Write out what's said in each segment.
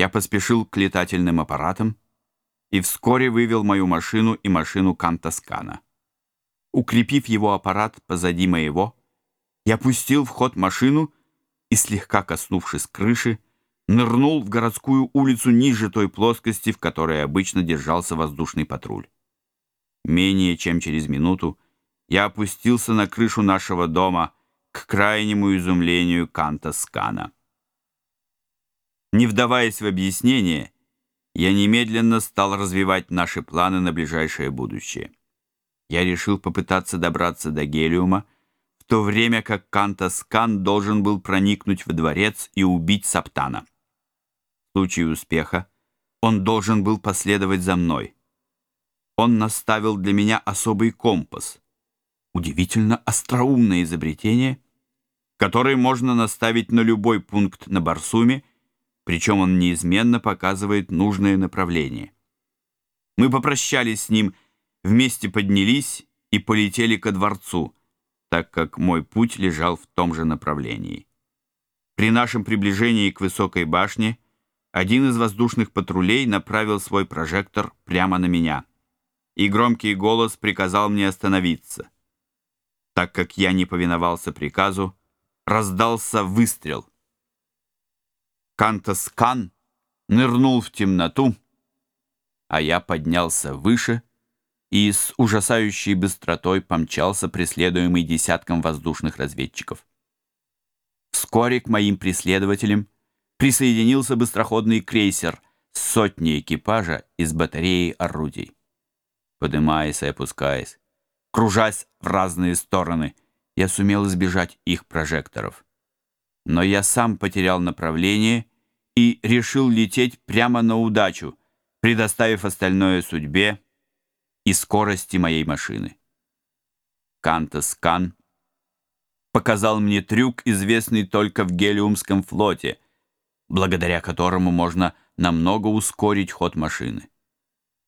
Я поспешил к летательным аппаратам и вскоре вывел мою машину и машину Кантаскана. Укрепив его аппарат позади моего, я пустил в ход машину и, слегка коснувшись крыши, нырнул в городскую улицу ниже той плоскости, в которой обычно держался воздушный патруль. Менее чем через минуту я опустился на крышу нашего дома к крайнему изумлению Канта Скана. Не вдаваясь в объяснение, я немедленно стал развивать наши планы на ближайшее будущее. Я решил попытаться добраться до Гелиума, в то время как Кантаскан должен был проникнуть во дворец и убить Саптана. В случае успеха он должен был последовать за мной. Он наставил для меня особый компас. Удивительно остроумное изобретение, который можно наставить на любой пункт на Барсуме – причем он неизменно показывает нужное направление. Мы попрощались с ним, вместе поднялись и полетели ко дворцу, так как мой путь лежал в том же направлении. При нашем приближении к высокой башне один из воздушных патрулей направил свой прожектор прямо на меня, и громкий голос приказал мне остановиться. Так как я не повиновался приказу, раздался выстрел. Кантас Кан нырнул в темноту, а я поднялся выше и с ужасающей быстротой помчался, преследуемый десятком воздушных разведчиков. Вскоре к моим преследователям присоединился быстроходный крейсер с сотней экипажа из батареи орудий. поднимаясь и опускаясь, кружась в разные стороны, я сумел избежать их прожекторов но я сам потерял направление и решил лететь прямо на удачу, предоставив остальное судьбе и скорости моей машины. Кантаскан показал мне трюк, известный только в Гелиумском флоте, благодаря которому можно намного ускорить ход машины.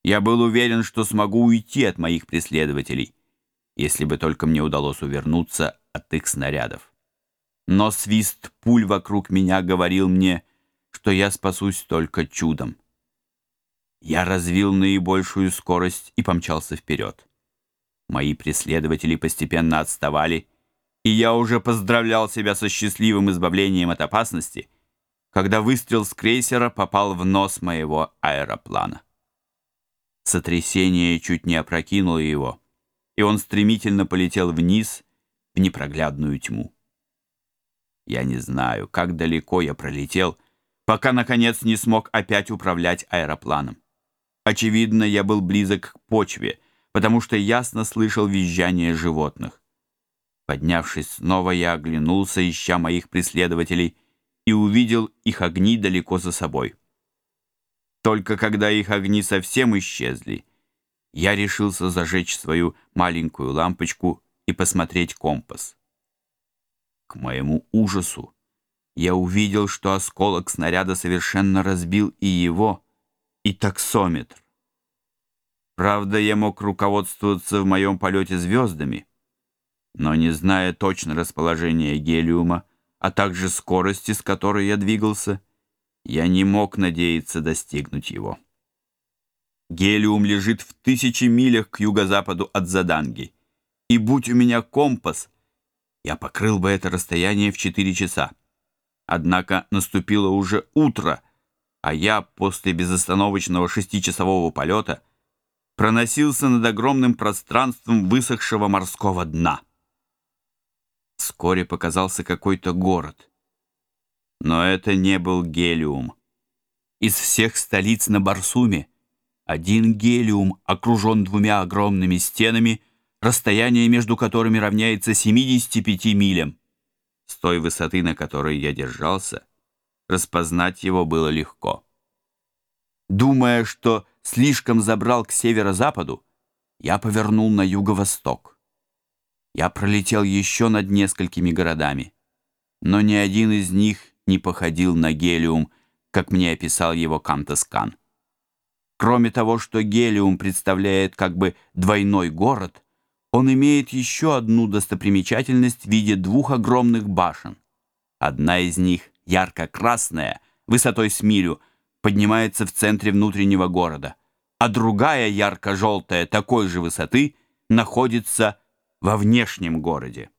Я был уверен, что смогу уйти от моих преследователей, если бы только мне удалось увернуться от их снарядов но свист пуль вокруг меня говорил мне, что я спасусь только чудом. Я развил наибольшую скорость и помчался вперед. Мои преследователи постепенно отставали, и я уже поздравлял себя со счастливым избавлением от опасности, когда выстрел с крейсера попал в нос моего аэроплана. Сотрясение чуть не опрокинуло его, и он стремительно полетел вниз в непроглядную тьму. Я не знаю, как далеко я пролетел, пока, наконец, не смог опять управлять аэропланом. Очевидно, я был близок к почве, потому что ясно слышал визжание животных. Поднявшись снова, я оглянулся, ища моих преследователей, и увидел их огни далеко за собой. Только когда их огни совсем исчезли, я решился зажечь свою маленькую лампочку и посмотреть компас моему ужасу, я увидел, что осколок снаряда совершенно разбил и его, и таксометр. Правда, я мог руководствоваться в моем полете звездами, но не зная точно расположения гелиума, а также скорости, с которой я двигался, я не мог надеяться достигнуть его. Гелиум лежит в тысячи милях к юго-западу от Заданги, и будь у меня компас, я покрыл бы это расстояние в 4 часа. Однако наступило уже утро, а я после безостановочного шестичасового полета проносился над огромным пространством высохшего морского дна. Вскоре показался какой-то город. Но это не был Гелиум. Из всех столиц на Барсуме один Гелиум окружен двумя огромными стенами — расстояние между которыми равняется 75 милям. С той высоты, на которой я держался, распознать его было легко. Думая, что слишком забрал к северо-западу, я повернул на юго-восток. Я пролетел еще над несколькими городами, но ни один из них не походил на гелиум, как мне описал его Камтескан. Кроме того, что гелиум представляет как бы двойной город — он имеет еще одну достопримечательность в виде двух огромных башен. Одна из них, ярко-красная, высотой с милю, поднимается в центре внутреннего города, а другая, ярко-желтая, такой же высоты, находится во внешнем городе.